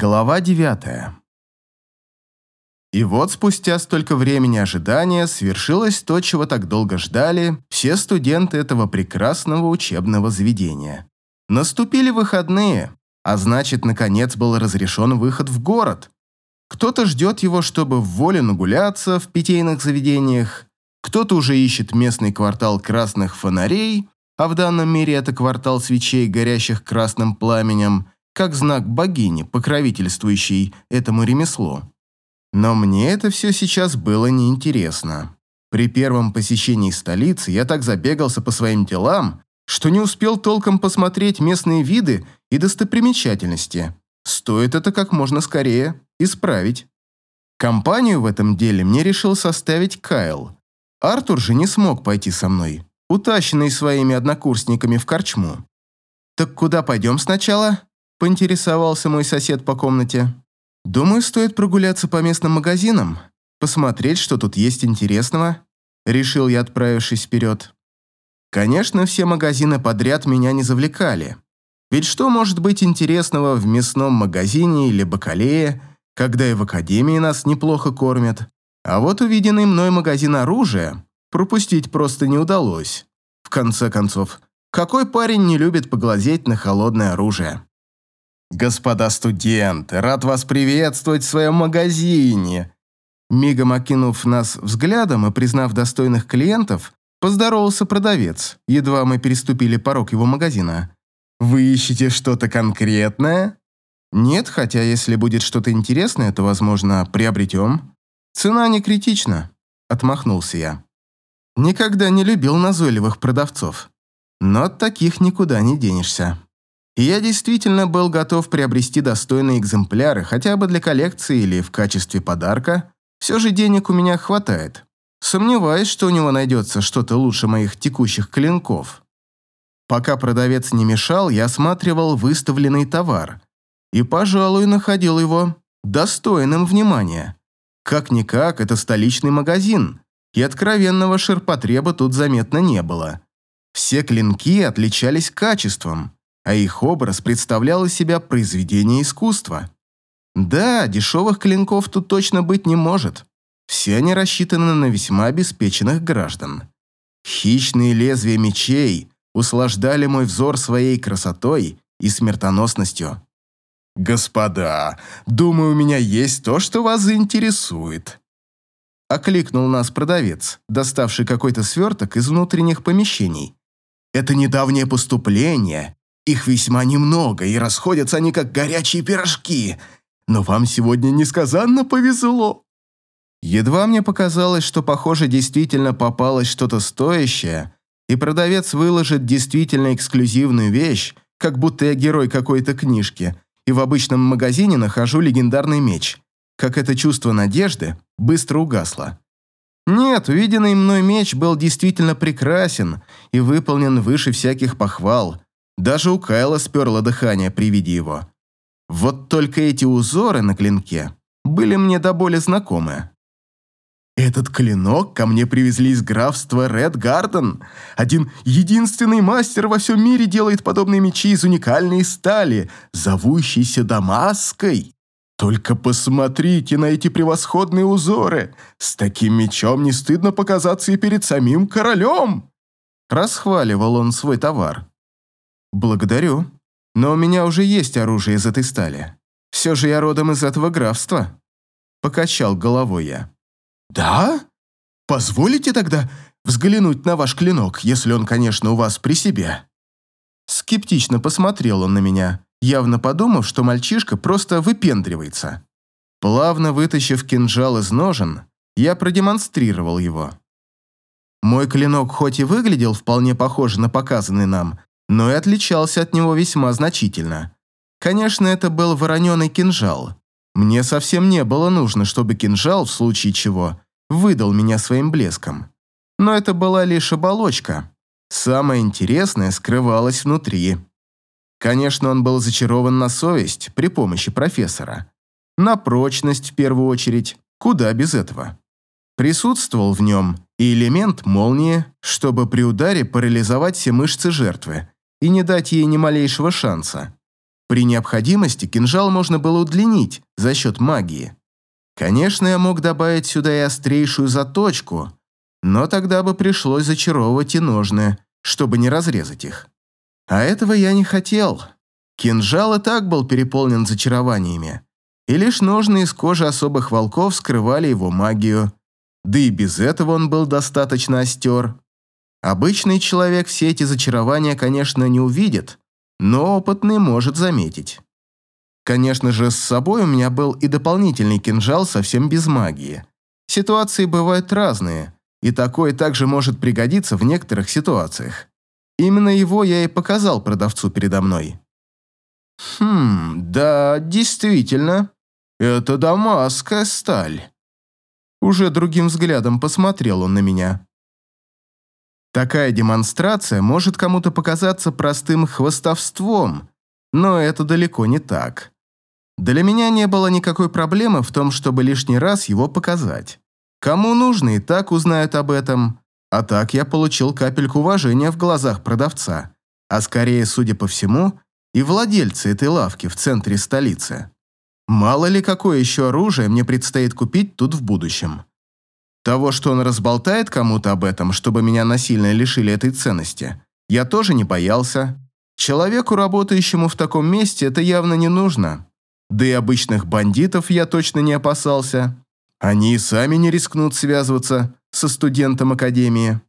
Глава девятая. И вот спустя столько времени ожидания свершилось то, чего так долго ждали все студенты этого прекрасного учебного заведения. Наступили выходные, а значит, наконец был разрешен выход в город. Кто-то ждет его, чтобы в воле нагуляться в питейных заведениях, кто-то уже ищет местный квартал красных фонарей, а в данном мире это квартал свечей, горящих красным пламенем – как знак богини, покровительствующей этому ремеслу. Но мне это все сейчас было неинтересно. При первом посещении столицы я так забегался по своим делам, что не успел толком посмотреть местные виды и достопримечательности. Стоит это как можно скорее исправить. Компанию в этом деле мне решил составить Кайл. Артур же не смог пойти со мной, утащенный своими однокурсниками в корчму. «Так куда пойдем сначала?» Поинтересовался мой сосед по комнате. «Думаю, стоит прогуляться по местным магазинам, посмотреть, что тут есть интересного», решил я, отправившись вперед. Конечно, все магазины подряд меня не завлекали. Ведь что может быть интересного в мясном магазине или бакалее, когда и в академии нас неплохо кормят? А вот увиденный мной магазин оружия пропустить просто не удалось. В конце концов, какой парень не любит поглазеть на холодное оружие? «Господа студенты, рад вас приветствовать в своем магазине!» Мигом окинув нас взглядом и признав достойных клиентов, поздоровался продавец, едва мы переступили порог его магазина. «Вы ищете что-то конкретное?» «Нет, хотя если будет что-то интересное, то, возможно, приобретем. Цена не критична», — отмахнулся я. Никогда не любил назойливых продавцов, но от таких никуда не денешься. И я действительно был готов приобрести достойные экземпляры, хотя бы для коллекции или в качестве подарка. Все же денег у меня хватает. Сомневаюсь, что у него найдется что-то лучше моих текущих клинков. Пока продавец не мешал, я осматривал выставленный товар. И, пожалуй, находил его достойным внимания. Как-никак, это столичный магазин, и откровенного ширпотреба тут заметно не было. Все клинки отличались качеством – а их образ представлял из себя произведение искусства. Да, дешевых клинков тут точно быть не может. Все они рассчитаны на весьма обеспеченных граждан. Хищные лезвия мечей услаждали мой взор своей красотой и смертоносностью. «Господа, думаю, у меня есть то, что вас заинтересует», окликнул нас продавец, доставший какой-то сверток из внутренних помещений. «Это недавнее поступление, их весьма немного, и расходятся они как горячие пирожки. Но вам сегодня несказанно повезло». Едва мне показалось, что, похоже, действительно попалось что-то стоящее, и продавец выложит действительно эксклюзивную вещь, как будто я герой какой-то книжки, и в обычном магазине нахожу легендарный меч. Как это чувство надежды быстро угасло. Нет, увиденный мной меч был действительно прекрасен и выполнен выше всяких похвал – даже у Кайла сперло дыхание при виде его. Вот только эти узоры на клинке были мне до боли знакомы. Этот клинок ко мне привезли из графства Ред Гарден. Один единственный мастер во всем мире делает подобные мечи из уникальной стали, зовущейся Дамаской. Только посмотрите на эти превосходные узоры. С таким мечом не стыдно показаться и перед самим королем. Расхваливал он свой товар. «Благодарю. Но у меня уже есть оружие из этой стали. Все же я родом из этого графства». Покачал головой я. «Да? Позволите тогда взглянуть на ваш клинок, если он, конечно, у вас при себе?» Скептично посмотрел он на меня, явно подумав, что мальчишка просто выпендривается. Плавно вытащив кинжал из ножен, я продемонстрировал его. Мой клинок хоть и выглядел вполне похоже на показанный нам, но и отличался от него весьма значительно. Конечно, это был вороненый кинжал. Мне совсем не было нужно, чтобы кинжал, в случае чего, выдал меня своим блеском. Но это была лишь оболочка. Самое интересное скрывалось внутри. Конечно, он был зачарован на совесть при помощи профессора. На прочность, в первую очередь, куда без этого. Присутствовал в нем и элемент молнии, чтобы при ударе парализовать все мышцы жертвы, и не дать ей ни малейшего шанса. При необходимости кинжал можно было удлинить за счет магии. Конечно, я мог добавить сюда и острейшую заточку, но тогда бы пришлось зачаровывать и ножны, чтобы не разрезать их. А этого я не хотел. Кинжал и так был переполнен зачарованиями, и лишь ножны из кожи особых волков скрывали его магию, да и без этого он был достаточно остер. Обычный человек все эти зачарования, конечно, не увидит, но опытный может заметить. Конечно же, с собой у меня был и дополнительный кинжал совсем без магии. Ситуации бывают разные, и такое также может пригодиться в некоторых ситуациях. Именно его я и показал продавцу передо мной. Хм, да, действительно, это дамасская сталь. Уже другим взглядом посмотрел он на меня. Такая демонстрация может кому-то показаться простым хвостовством, но это далеко не так. Для меня не было никакой проблемы в том, чтобы лишний раз его показать. Кому нужно, и так узнают об этом. А так я получил капельку уважения в глазах продавца, а скорее, судя по всему, и владельца этой лавки в центре столицы. Мало ли, какое еще оружие мне предстоит купить тут в будущем. Того, что он разболтает кому-то об этом, чтобы меня насильно лишили этой ценности, я тоже не боялся. Человеку, работающему в таком месте, это явно не нужно. Да и обычных бандитов я точно не опасался. Они и сами не рискнут связываться со студентом академии.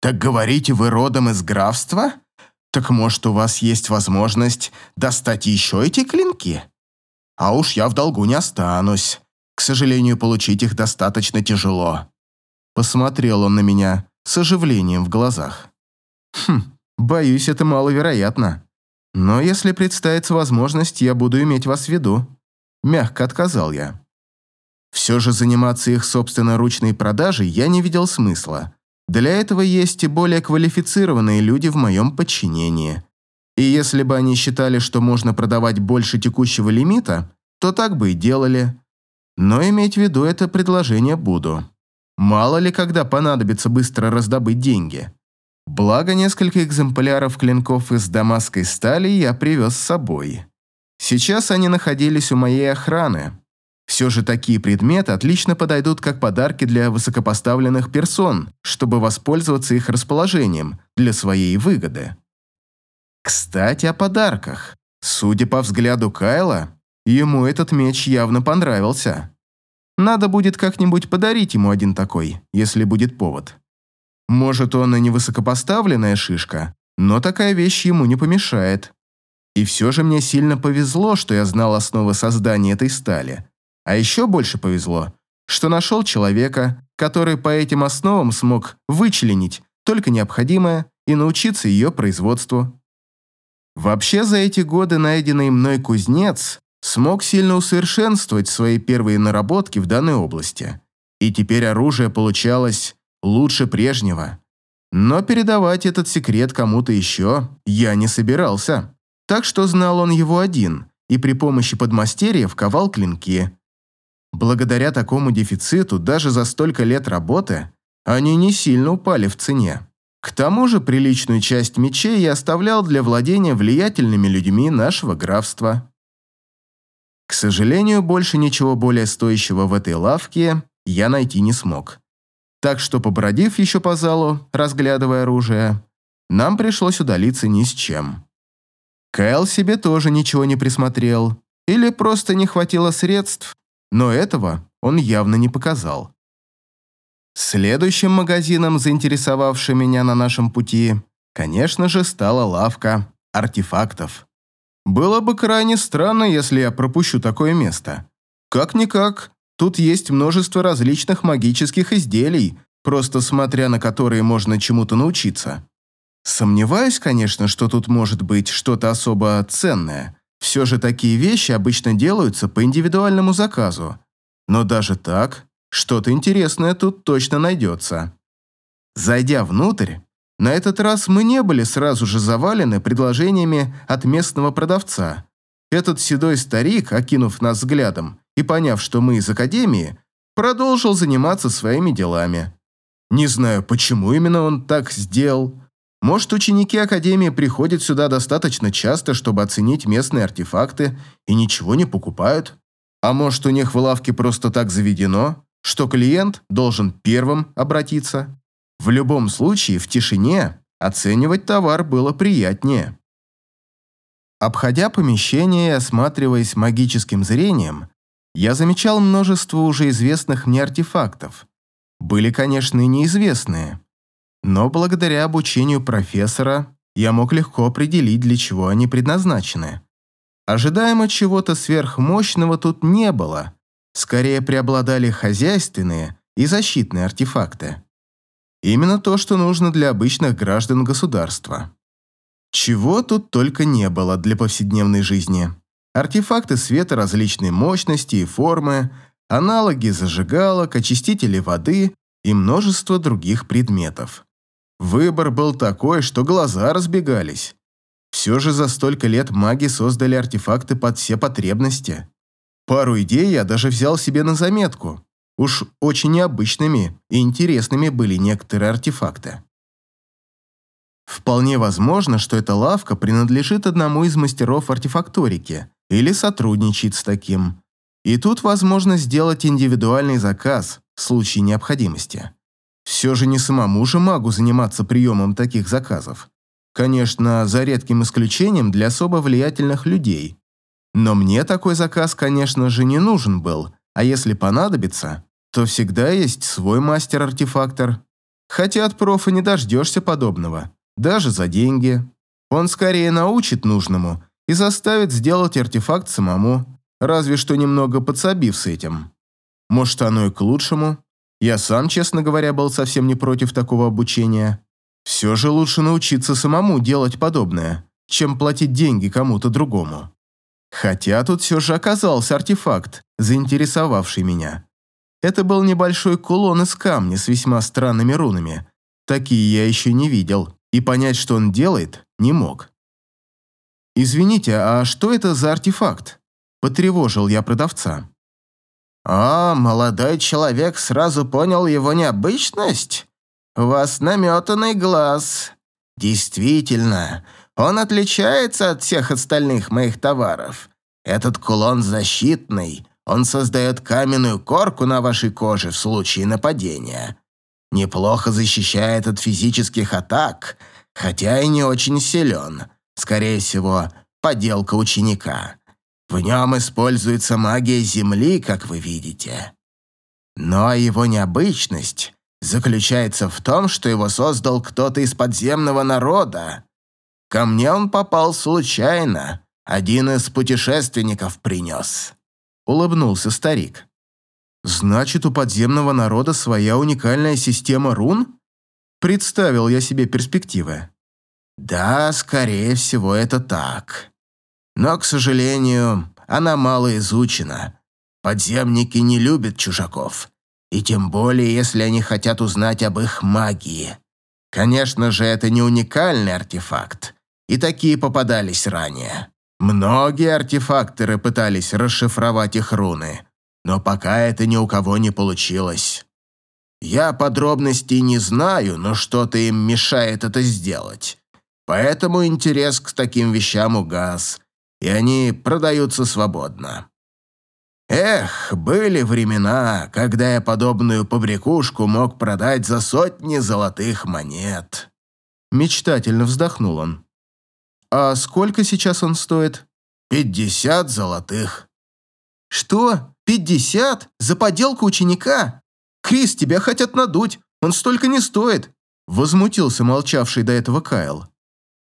«Так говорите, вы родом из графства? Так может, у вас есть возможность достать еще эти клинки? А уж я в долгу не останусь. К сожалению, получить их достаточно тяжело». Посмотрел он на меня с оживлением в глазах. «Хм, боюсь, это маловероятно. Но если представится возможность, я буду иметь вас в виду». Мягко отказал я. Все же заниматься их собственноручной продажей я не видел смысла. Для этого есть и более квалифицированные люди в моем подчинении. И если бы они считали, что можно продавать больше текущего лимита, то так бы и делали. Но иметь в виду это предложение буду. Мало ли, когда понадобится быстро раздобыть деньги. Благо, несколько экземпляров клинков из дамасской стали я привез с собой. Сейчас они находились у моей охраны. Все же такие предметы отлично подойдут как подарки для высокопоставленных персон, чтобы воспользоваться их расположением для своей выгоды. Кстати, о подарках. Судя по взгляду Кайла, Ему этот меч явно понравился. Надо будет как-нибудь подарить ему один такой, если будет повод. Может, он и не высокопоставленная шишка, но такая вещь ему не помешает. И все же мне сильно повезло, что я знал основы создания этой стали. А еще больше повезло, что нашел человека, который по этим основам смог вычленить только необходимое и научиться ее производству. Вообще, за эти годы найденный мной кузнец смог сильно усовершенствовать свои первые наработки в данной области, и теперь оружие получалось лучше прежнего. Но передавать этот секрет кому-то еще я не собирался, так что знал он его один и при помощи подмастерьев ковал клинки. Благодаря такому дефициту даже за столько лет работы они не сильно упали в цене. К тому же приличную часть мечей я оставлял для владения влиятельными людьми нашего графства. К сожалению, больше ничего более стоящего в этой лавке я найти не смог. Так что, побродив еще по залу, разглядывая оружие, нам пришлось удалиться ни с чем. Кайл себе тоже ничего не присмотрел, или просто не хватило средств, но этого он явно не показал. Следующим магазином, заинтересовавшим меня на нашем пути, конечно же, стала лавка артефактов. Было бы крайне странно, если я пропущу такое место. Как-никак, тут есть множество различных магических изделий, просто смотря на которые можно чему-то научиться. Сомневаюсь, конечно, что тут может быть что-то особо ценное. Все же такие вещи обычно делаются по индивидуальному заказу. Но даже так, что-то интересное тут точно найдется. Зайдя внутрь, на этот раз мы не были сразу же завалены предложениями от местного продавца. Этот седой старик, окинув нас взглядом и поняв, что мы из академии, продолжил заниматься своими делами. Не знаю, почему именно он так сделал. Может, ученики Академии приходят сюда достаточно часто, чтобы оценить местные артефакты и ничего не покупают? А может, у них в лавке просто так заведено, что клиент должен первым обратиться? В любом случае, в тишине оценивать товар было приятнее. Обходя помещение и осматриваясь магическим зрением, я замечал множество уже известных мне артефактов. Были, конечно, и неизвестные, но благодаря обучению профессора я мог легко определить, для чего они предназначены. Ожидаемо чего-то сверхмощного тут не было, скорее преобладали хозяйственные и защитные артефакты. Именно то, что нужно для обычных граждан государства. Чего тут только не было для повседневной жизни. Артефакты света различной мощности и формы, аналоги зажигалок, очистители воды и множество других предметов. Выбор был такой, что глаза разбегались. Все же за столько лет маги создали артефакты под все потребности. Пару идей я даже взял себе на заметку. Уж очень необычными и интересными были некоторые артефакты. Вполне возможно, что эта лавка принадлежит одному из мастеров артефакторики или сотрудничает с таким. И тут возможно сделать индивидуальный заказ в случае необходимости. Все же не самому же магу заниматься приемом таких заказов. Конечно, за редким исключением для особо влиятельных людей. Но мне такой заказ, конечно же, не нужен был, а если понадобится, то всегда есть свой мастер-артефактор. Хотя от профа не дождешься подобного даже за деньги. Он скорее научит нужному и заставит сделать артефакт самому, разве что немного подсобив с этим. Может, оно и к лучшему. Я сам, честно говоря, был совсем не против такого обучения. Все же лучше научиться самому делать подобное, чем платить деньги кому-то другому. Хотя тут все же оказался артефакт, заинтересовавший меня. Это был небольшой кулон из камня с весьма странными рунами. Такие я еще не видел и понять, что он делает, не мог. «Извините, а что это за артефакт?» – потревожил я продавца. «О, молодой человек сразу понял его необычность? У вас наметанный глаз. Действительно, он отличается от всех остальных моих товаров. Этот кулон защитный, он создает каменную корку на вашей коже в случае нападения неплохо защищает от физических атак, хотя и не очень силен. Скорее всего, поделка ученика. В нем используется магия Земли, как вы видите. Но его необычность заключается в том, что его создал кто-то из подземного народа. Ко мне он попал случайно, один из путешественников принес. Улыбнулся старик. Значит, у подземного народа своя уникальная система рун? Представил я себе перспективы. Да, скорее всего, это так. Но, к сожалению, она мало изучена. Подземники не любят чужаков. И тем более, если они хотят узнать об их магии. Конечно же, это не уникальный артефакт. И такие попадались ранее. Многие артефакторы пытались расшифровать их руны, но пока это ни у кого не получилось. Я подробностей не знаю, но что-то им мешает это сделать. Поэтому интерес к таким вещам угас, и они продаются свободно. Эх, были времена, когда я подобную побрякушку мог продать за сотни золотых монет. Мечтательно вздохнул он. А сколько сейчас он стоит? Пятьдесят золотых. Что? Пятьдесят? За поделку ученика? Крис, тебя хотят надуть, он столько не стоит!» Возмутился молчавший до этого Кайл.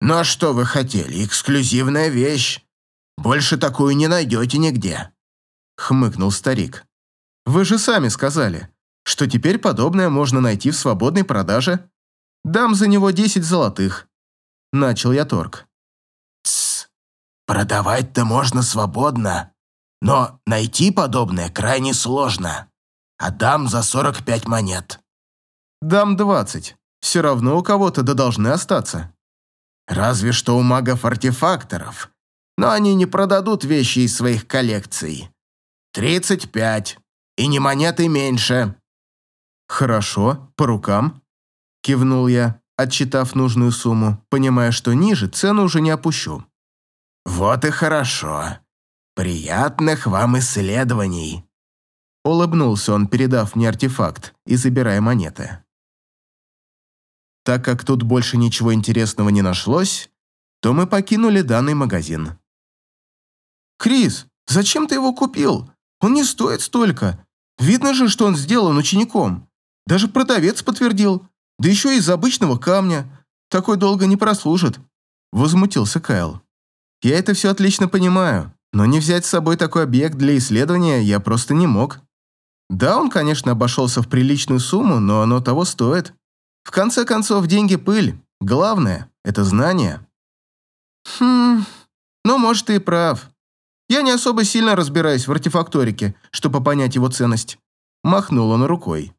«Ну а что вы хотели? Эксклюзивная вещь. Больше такую не найдете нигде», — хмыкнул старик. «Вы же сами сказали, что теперь подобное можно найти в свободной продаже. Дам за него десять золотых». Начал я торг. «Тсс, продавать-то можно свободно, но найти подобное крайне сложно. Отдам за 45 монет. Дам 20. Все равно у кого-то да должны остаться. Разве что у магов-артефакторов. Но они не продадут вещи из своих коллекций. 35. И не монеты меньше. Хорошо, по рукам. Кивнул я. отчитав нужную сумму, понимая, что ниже цену уже не опущу. «Вот и хорошо. Приятных вам исследований!» Улыбнулся он, передав мне артефакт и забирая монеты. Так как тут больше ничего интересного не нашлось, то мы покинули данный магазин. «Крис, зачем ты его купил? Он не стоит столько. Видно же, что он сделан учеником. Даже продавец подтвердил. Да еще из обычного камня. Такой долго не прослужит», — возмутился Кайл. «Я это все отлично понимаю, но не взять с собой такой объект для исследования я просто не мог. Да, он, конечно, обошелся в приличную сумму, но оно того стоит. В конце концов, деньги пыль. Главное – это знание. Хм, ну, может, ты и прав. Я не особо сильно разбираюсь в артефакторике, чтобы понять его ценность. Махнул он рукой.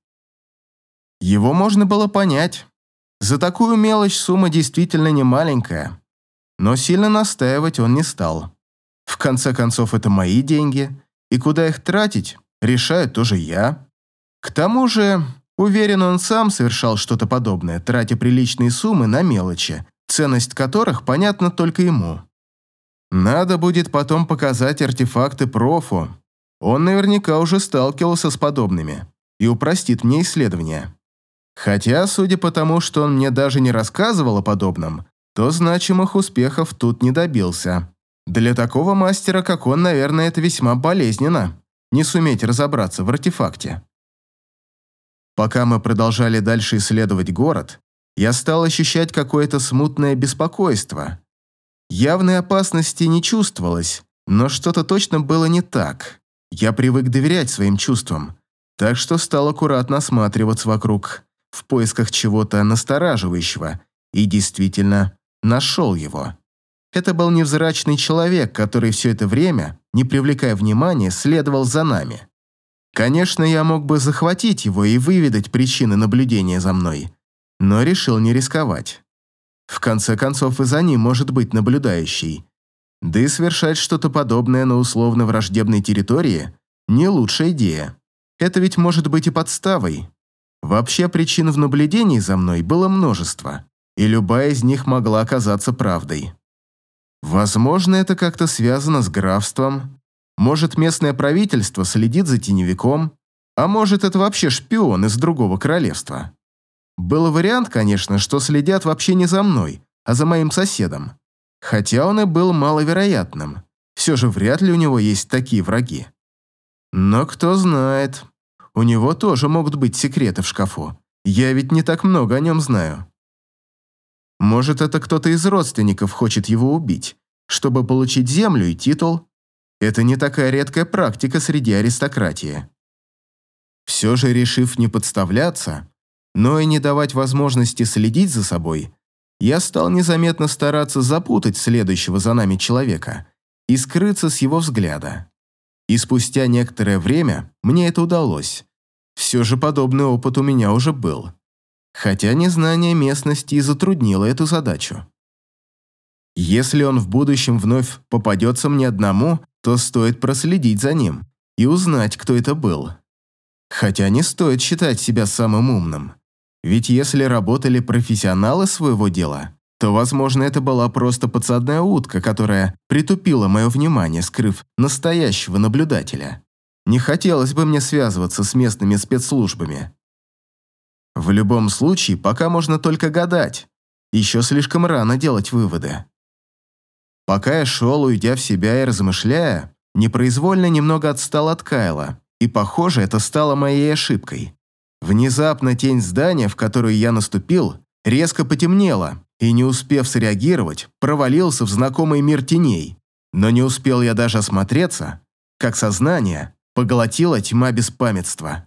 Его можно было понять. За такую мелочь сумма действительно не маленькая. Но сильно настаивать он не стал. В конце концов, это мои деньги, и куда их тратить, решаю тоже я. К тому же, уверен, он сам совершал что-то подобное, тратя приличные суммы на мелочи, ценность которых понятна только ему. Надо будет потом показать артефакты профу. Он наверняка уже сталкивался с подобными и упростит мне исследования. Хотя, судя по тому, что он мне даже не рассказывал о подобном, то значимых успехов тут не добился. Для такого мастера, как он, наверное, это весьма болезненно не суметь разобраться в артефакте. Пока мы продолжали дальше исследовать город, я стал ощущать какое-то смутное беспокойство. Явной опасности не чувствовалось, но что-то точно было не так. Я привык доверять своим чувствам, так что стал аккуратно осматриваться вокруг, в поисках чего-то настораживающего, и действительно нашел его. Это был невзрачный человек, который все это время, не привлекая внимания, следовал за нами. Конечно, я мог бы захватить его и выведать причины наблюдения за мной, но решил не рисковать. В конце концов, и за ним может быть наблюдающий. Да и совершать что-то подобное на условно враждебной территории – не лучшая идея. Это ведь может быть и подставой. Вообще причин в наблюдении за мной было множество, и любая из них могла оказаться правдой. Возможно, это как-то связано с графством. Может, местное правительство следит за теневиком, а может, это вообще шпион из другого королевства. Был вариант, конечно, что следят вообще не за мной, а за моим соседом. Хотя он и был маловероятным. Все же вряд ли у него есть такие враги. Но кто знает, у него тоже могут быть секреты в шкафу. Я ведь не так много о нем знаю. Может, это кто-то из родственников хочет его убить, чтобы получить землю и титул. Это не такая редкая практика среди аристократии. Все же, решив не подставляться, но и не давать возможности следить за собой, я стал незаметно стараться запутать следующего за нами человека и скрыться с его взгляда. И спустя некоторое время мне это удалось. Все же подобный опыт у меня уже был хотя незнание местности и затруднило эту задачу. Если он в будущем вновь попадется мне одному, то стоит проследить за ним и узнать, кто это был. Хотя не стоит считать себя самым умным. Ведь если работали профессионалы своего дела, то, возможно, это была просто подсадная утка, которая притупила мое внимание, скрыв настоящего наблюдателя. Не хотелось бы мне связываться с местными спецслужбами. В любом случае, пока можно только гадать. Еще слишком рано делать выводы. Пока я шел, уйдя в себя и размышляя, непроизвольно немного отстал от Кайла, и, похоже, это стало моей ошибкой. Внезапно тень здания, в которую я наступил, резко потемнела, и, не успев среагировать, провалился в знакомый мир теней. Но не успел я даже осмотреться, как сознание поглотила тьма беспамятства.